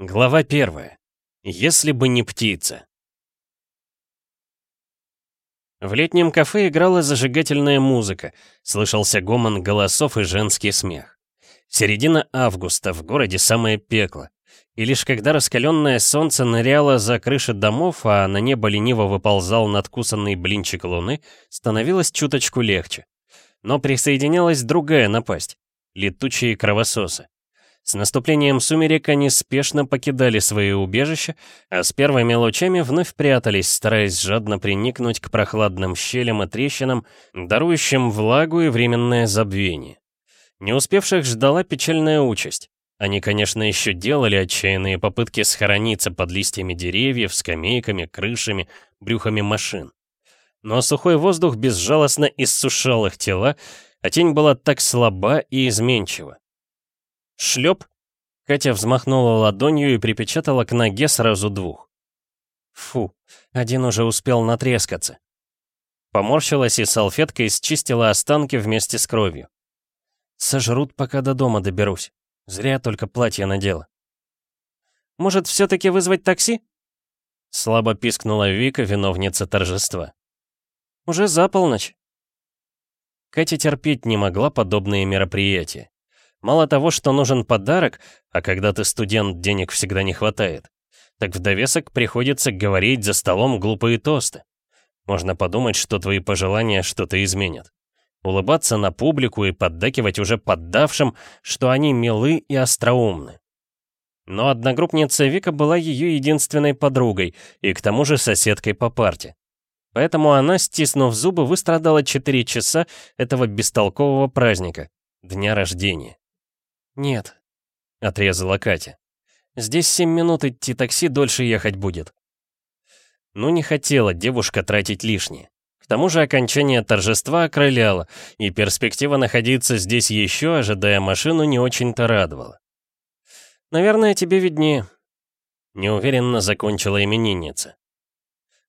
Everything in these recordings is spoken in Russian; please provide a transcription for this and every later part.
Глава первая. Если бы не птица. В летнем кафе играла зажигательная музыка, слышался гомон голосов и женский смех. Середина августа, в городе самое пекло. И лишь когда раскаленное солнце ныряло за крыши домов, а на небо лениво выползал надкусанный блинчик луны, становилось чуточку легче. Но присоединялась другая напасть — летучие кровососы. С наступлением сумерек они спешно покидали свои убежища, а с первыми лучами вновь прятались, стараясь жадно приникнуть к прохладным щелям и трещинам, дарующим влагу и временное забвение. Не успевших ждала печальная участь. Они, конечно, еще делали отчаянные попытки схорониться под листьями деревьев, скамейками, крышами, брюхами машин. Но сухой воздух безжалостно иссушал их тела, а тень была так слаба и изменчива. Шлеп! Катя взмахнула ладонью и припечатала к ноге сразу двух. Фу, один уже успел натрескаться. Поморщилась и салфеткой счистила останки вместе с кровью. Сожрут, пока до дома доберусь. Зря только платье надела. «Может, все-таки вызвать такси?» Слабо пискнула Вика, виновница торжества. «Уже за полночь». Катя терпеть не могла подобные мероприятия. Мало того, что нужен подарок, а когда ты студент, денег всегда не хватает, так в довесок приходится говорить за столом глупые тосты. Можно подумать, что твои пожелания что-то изменят. Улыбаться на публику и поддакивать уже поддавшим, что они милы и остроумны. Но одногруппница Вика была ее единственной подругой и к тому же соседкой по парте. Поэтому она, стиснув зубы, выстрадала 4 часа этого бестолкового праздника, дня рождения. «Нет», — отрезала Катя. «Здесь семь минут идти такси дольше ехать будет». Ну, не хотела девушка тратить лишнее. К тому же окончание торжества окрыляло, и перспектива находиться здесь еще, ожидая машину, не очень-то радовала. «Наверное, тебе виднее», — неуверенно закончила именинница.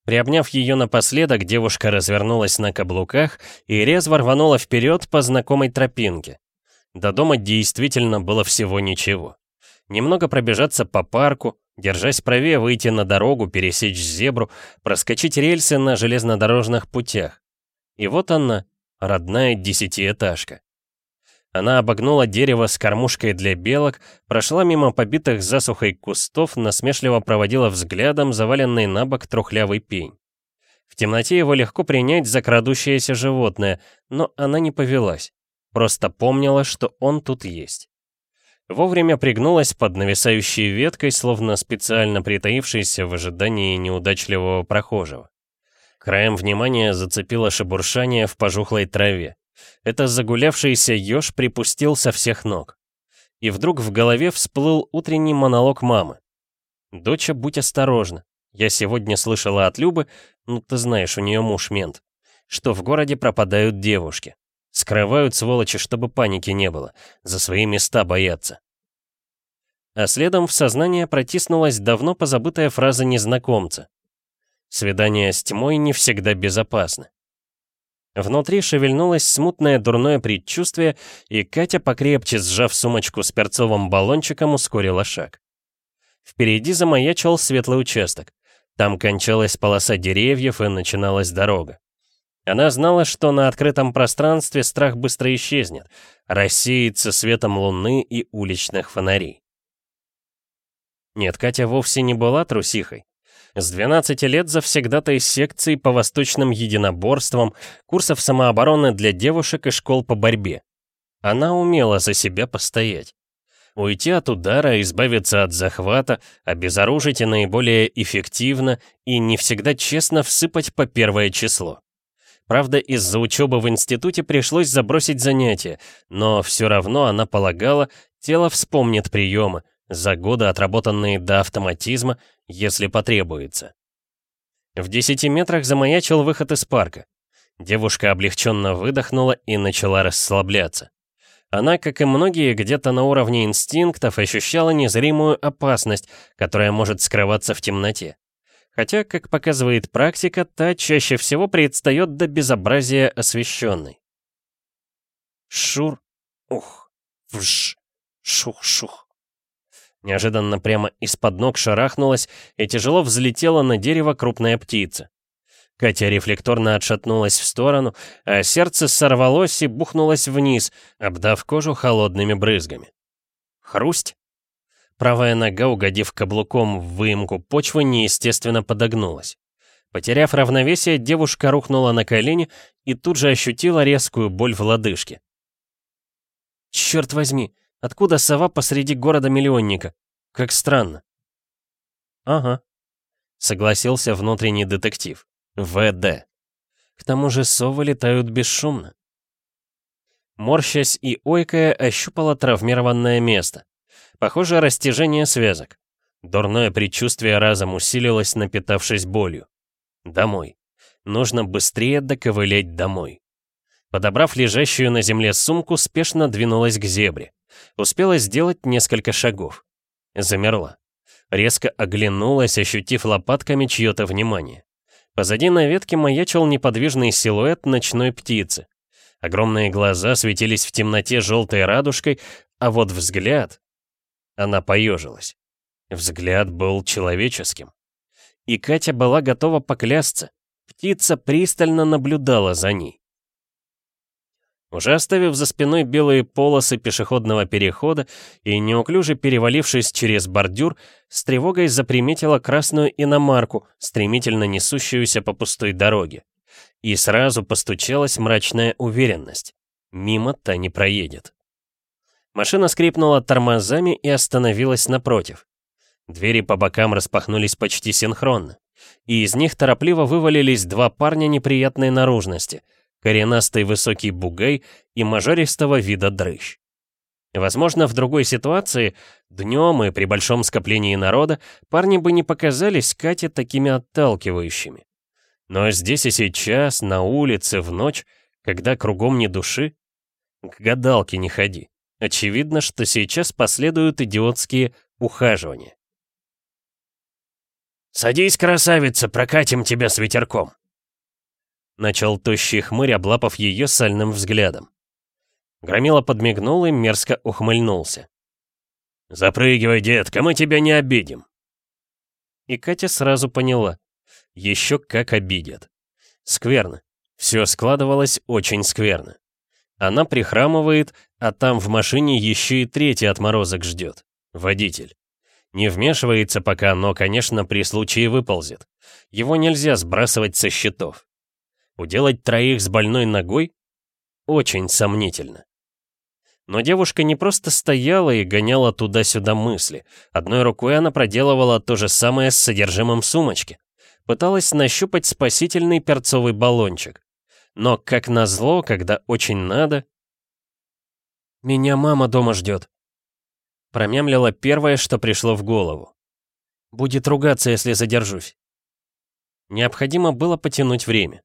Приобняв ее напоследок, девушка развернулась на каблуках и резво рванула вперед по знакомой тропинке. До дома действительно было всего ничего. Немного пробежаться по парку, держась правее выйти на дорогу, пересечь зебру, проскочить рельсы на железнодорожных путях. И вот она, родная десятиэтажка. Она обогнула дерево с кормушкой для белок, прошла мимо побитых засухой кустов, насмешливо проводила взглядом заваленный на бок трухлявый пень. В темноте его легко принять за крадущееся животное, но она не повелась. Просто помнила, что он тут есть. Вовремя пригнулась под нависающей веткой, словно специально притаившейся в ожидании неудачливого прохожего. Краем внимания зацепило шебуршание в пожухлой траве. Это загулявшийся еж припустил со всех ног. И вдруг в голове всплыл утренний монолог мамы. «Доча, будь осторожна. Я сегодня слышала от Любы, ну ты знаешь, у нее муж мент, что в городе пропадают девушки. Скрывают сволочи, чтобы паники не было. За свои места боятся. А следом в сознание протиснулась давно позабытая фраза незнакомца. Свидание с тьмой не всегда безопасно. Внутри шевельнулось смутное дурное предчувствие, и Катя, покрепче сжав сумочку с перцовым баллончиком, ускорила шаг. Впереди замаячил светлый участок. Там кончалась полоса деревьев и начиналась дорога. Она знала, что на открытом пространстве страх быстро исчезнет, рассеется светом луны и уличных фонарей. Нет, Катя вовсе не была трусихой. С 12 лет завсегда-то из секций по восточным единоборствам, курсов самообороны для девушек и школ по борьбе. Она умела за себя постоять. Уйти от удара, избавиться от захвата, обезоружить и наиболее эффективно и не всегда честно всыпать по первое число. Правда, из-за учебы в институте пришлось забросить занятия, но все равно она полагала, тело вспомнит приемы, за годы отработанные до автоматизма, если потребуется. В десяти метрах замаячил выход из парка. Девушка облегченно выдохнула и начала расслабляться. Она, как и многие, где-то на уровне инстинктов ощущала незримую опасность, которая может скрываться в темноте. Хотя, как показывает практика, та чаще всего предстает до безобразия освещенной. Шур, ух, вж, шух-шух. Неожиданно прямо из-под ног шарахнулась и тяжело взлетела на дерево крупная птица. Катя рефлекторно отшатнулась в сторону, а сердце сорвалось и бухнулось вниз, обдав кожу холодными брызгами. Хрусть! Правая нога, угодив каблуком в выемку почвы, неестественно подогнулась. Потеряв равновесие, девушка рухнула на колени и тут же ощутила резкую боль в лодыжке. «Черт возьми, откуда сова посреди города-миллионника? Как странно». «Ага», — согласился внутренний детектив. ВД. К тому же совы летают бесшумно. Морщась и ойкая, ощупала травмированное место. Похоже, растяжение связок. Дурное предчувствие разом усилилось, напитавшись болью. Домой. Нужно быстрее доковылять домой. Подобрав лежащую на земле сумку, спешно двинулась к зебре. Успела сделать несколько шагов. Замерла. Резко оглянулась, ощутив лопатками чье-то внимание. Позади на ветке маячил неподвижный силуэт ночной птицы. Огромные глаза светились в темноте желтой радужкой, а вот взгляд... Она поежилась. Взгляд был человеческим. И Катя была готова поклясться. Птица пристально наблюдала за ней. Уже оставив за спиной белые полосы пешеходного перехода и неуклюже перевалившись через бордюр, с тревогой заприметила красную иномарку, стремительно несущуюся по пустой дороге. И сразу постучалась мрачная уверенность. Мимо та не проедет. Машина скрипнула тормозами и остановилась напротив. Двери по бокам распахнулись почти синхронно, и из них торопливо вывалились два парня неприятной наружности — коренастый высокий бугай и мажористого вида дрыщ. Возможно, в другой ситуации, днем и при большом скоплении народа, парни бы не показались Кате такими отталкивающими. Но здесь и сейчас, на улице, в ночь, когда кругом не души, к гадалке не ходи. Очевидно, что сейчас последуют идиотские ухаживания. «Садись, красавица, прокатим тебя с ветерком!» Начал тощий хмырь, облапав ее сальным взглядом. Громила подмигнул и мерзко ухмыльнулся. «Запрыгивай, детка, мы тебя не обидим!» И Катя сразу поняла. Еще как обидят. Скверно. Все складывалось очень скверно. Она прихрамывает, а там в машине еще и третий отморозок ждет. Водитель. Не вмешивается пока, но, конечно, при случае выползет. Его нельзя сбрасывать со счетов. Уделать троих с больной ногой? Очень сомнительно. Но девушка не просто стояла и гоняла туда-сюда мысли. Одной рукой она проделывала то же самое с содержимым сумочки. Пыталась нащупать спасительный перцовый баллончик. Но, как назло, когда очень надо... «Меня мама дома ждет», — промямлила первое, что пришло в голову. «Будет ругаться, если задержусь». Необходимо было потянуть время.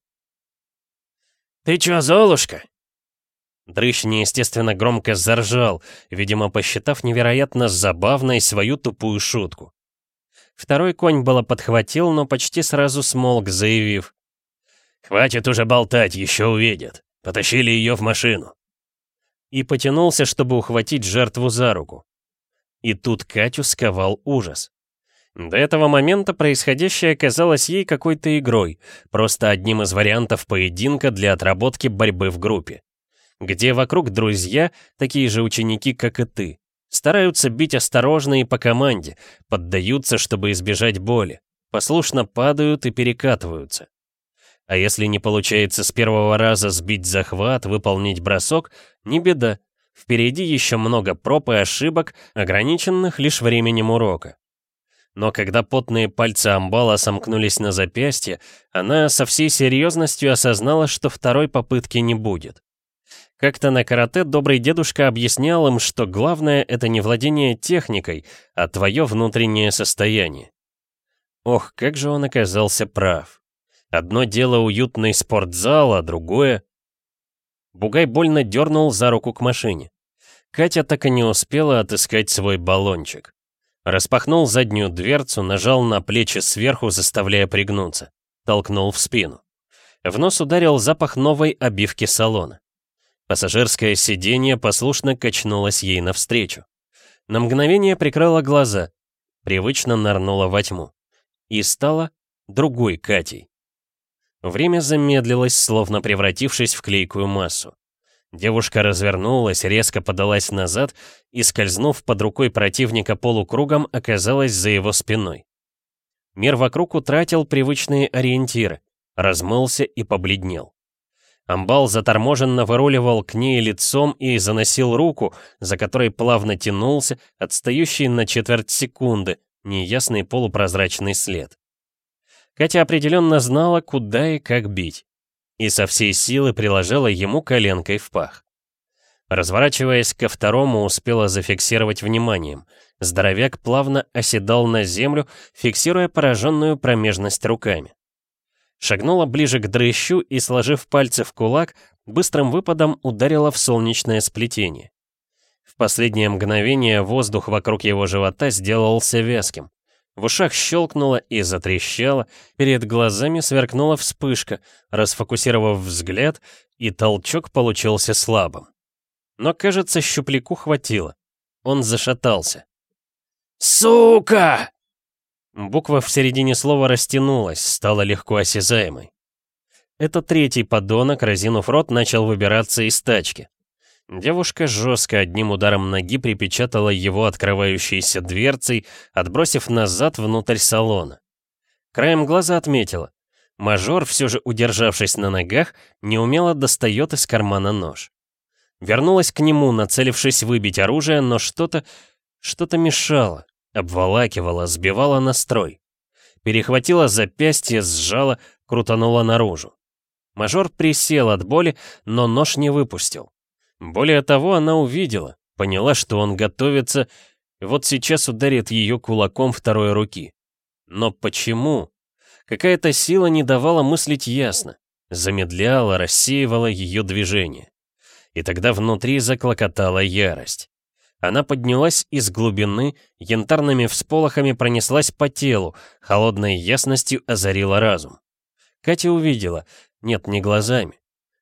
«Ты чё, Золушка?» Дрыщ неестественно громко заржал, видимо, посчитав невероятно забавной свою тупую шутку. Второй конь было подхватил, но почти сразу смолк, заявив. «Хватит уже болтать, еще увидят. Потащили ее в машину». И потянулся, чтобы ухватить жертву за руку. И тут Катю сковал ужас. До этого момента происходящее казалось ей какой-то игрой, просто одним из вариантов поединка для отработки борьбы в группе. Где вокруг друзья, такие же ученики, как и ты. Стараются бить осторожно и по команде, поддаются, чтобы избежать боли, послушно падают и перекатываются. А если не получается с первого раза сбить захват, выполнить бросок, не беда. Впереди еще много проб и ошибок, ограниченных лишь временем урока. Но когда потные пальцы амбала сомкнулись на запястье, она со всей серьезностью осознала, что второй попытки не будет. Как-то на карате добрый дедушка объяснял им, что главное — это не владение техникой, а твое внутреннее состояние. Ох, как же он оказался прав. Одно дело уютный спортзал, а другое... Бугай больно дернул за руку к машине. Катя так и не успела отыскать свой баллончик. Распахнул заднюю дверцу, нажал на плечи сверху, заставляя пригнуться. Толкнул в спину. В нос ударил запах новой обивки салона. Пассажирское сиденье послушно качнулось ей навстречу. На мгновение прикрыла глаза, привычно нырнула во тьму. И стала другой Катей. Время замедлилось, словно превратившись в клейкую массу. Девушка развернулась, резко подалась назад и, скользнув под рукой противника полукругом, оказалась за его спиной. Мир вокруг утратил привычные ориентиры, размылся и побледнел. Амбал заторможенно выруливал к ней лицом и заносил руку, за которой плавно тянулся, отстающий на четверть секунды, неясный полупрозрачный след. Катя определенно знала, куда и как бить, и со всей силы приложила ему коленкой в пах. Разворачиваясь ко второму, успела зафиксировать вниманием. Здоровяк плавно оседал на землю, фиксируя пораженную промежность руками шагнула ближе к дрыщу и, сложив пальцы в кулак, быстрым выпадом ударила в солнечное сплетение. В последнее мгновение воздух вокруг его живота сделался вязким. В ушах щелкнуло и затрещало, перед глазами сверкнула вспышка, расфокусировав взгляд, и толчок получился слабым. Но, кажется, щупляку хватило. Он зашатался. «Сука!» Буква в середине слова растянулась, стала легко осязаемой. Это третий подонок, разинув рот, начал выбираться из тачки. Девушка жестко одним ударом ноги припечатала его открывающейся дверцей, отбросив назад внутрь салона. Краем глаза отметила. Мажор, все же удержавшись на ногах, неумело достает из кармана нож. Вернулась к нему, нацелившись выбить оружие, но что-то... что-то мешало. Обволакивала, сбивала настрой. Перехватила запястье, сжала, крутанула наружу. Мажор присел от боли, но нож не выпустил. Более того, она увидела, поняла, что он готовится, вот сейчас ударит ее кулаком второй руки. Но почему? Какая-то сила не давала мыслить ясно, замедляла, рассеивала ее движение. И тогда внутри заклокотала ярость. Она поднялась из глубины, янтарными всполохами пронеслась по телу, холодной ясностью озарила разум. Катя увидела, нет, не глазами.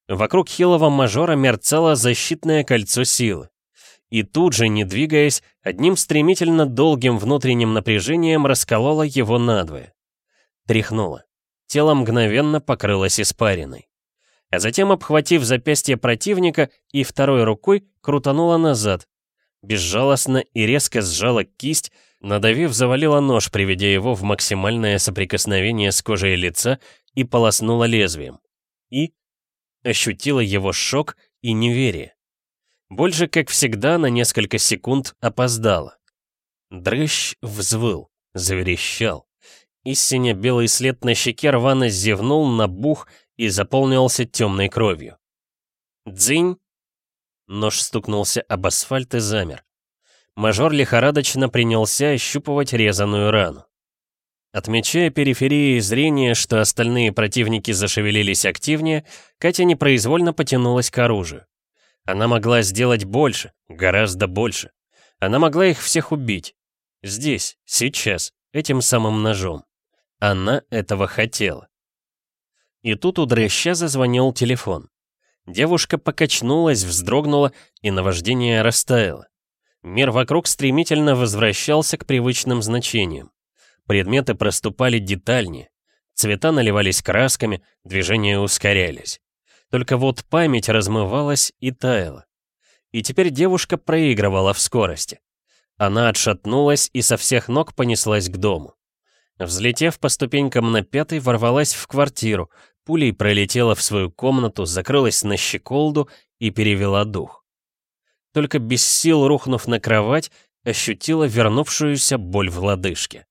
Вокруг хилого мажора мерцало защитное кольцо силы. И тут же, не двигаясь, одним стремительно долгим внутренним напряжением расколола его надвое. Тряхнула. Тело мгновенно покрылось испариной. А затем, обхватив запястье противника и второй рукой, крутанула назад, безжалостно и резко сжала кисть, надавив, завалила нож, приведя его в максимальное соприкосновение с кожей лица и полоснула лезвием. И ощутила его шок и неверие. Больше, как всегда, на несколько секунд опоздала. Дрыщ взвыл, заверещал. Истинно белый след на щеке рвано зевнул, набух и заполнился темной кровью. Дзынь Нож стукнулся об асфальт и замер. Мажор лихорадочно принялся ощупывать резаную рану. Отмечая периферии зрения, что остальные противники зашевелились активнее, Катя непроизвольно потянулась к оружию. Она могла сделать больше, гораздо больше. Она могла их всех убить. Здесь, сейчас, этим самым ножом. Она этого хотела. И тут у дрыща зазвонил телефон. Девушка покачнулась, вздрогнула, и наваждение растаяло. Мир вокруг стремительно возвращался к привычным значениям. Предметы проступали детальнее. Цвета наливались красками, движения ускорялись. Только вот память размывалась и таяла. И теперь девушка проигрывала в скорости. Она отшатнулась и со всех ног понеслась к дому. Взлетев по ступенькам на пятый, ворвалась в квартиру, пулей пролетела в свою комнату, закрылась на щеколду и перевела дух. Только без сил рухнув на кровать, ощутила вернувшуюся боль в лодыжке.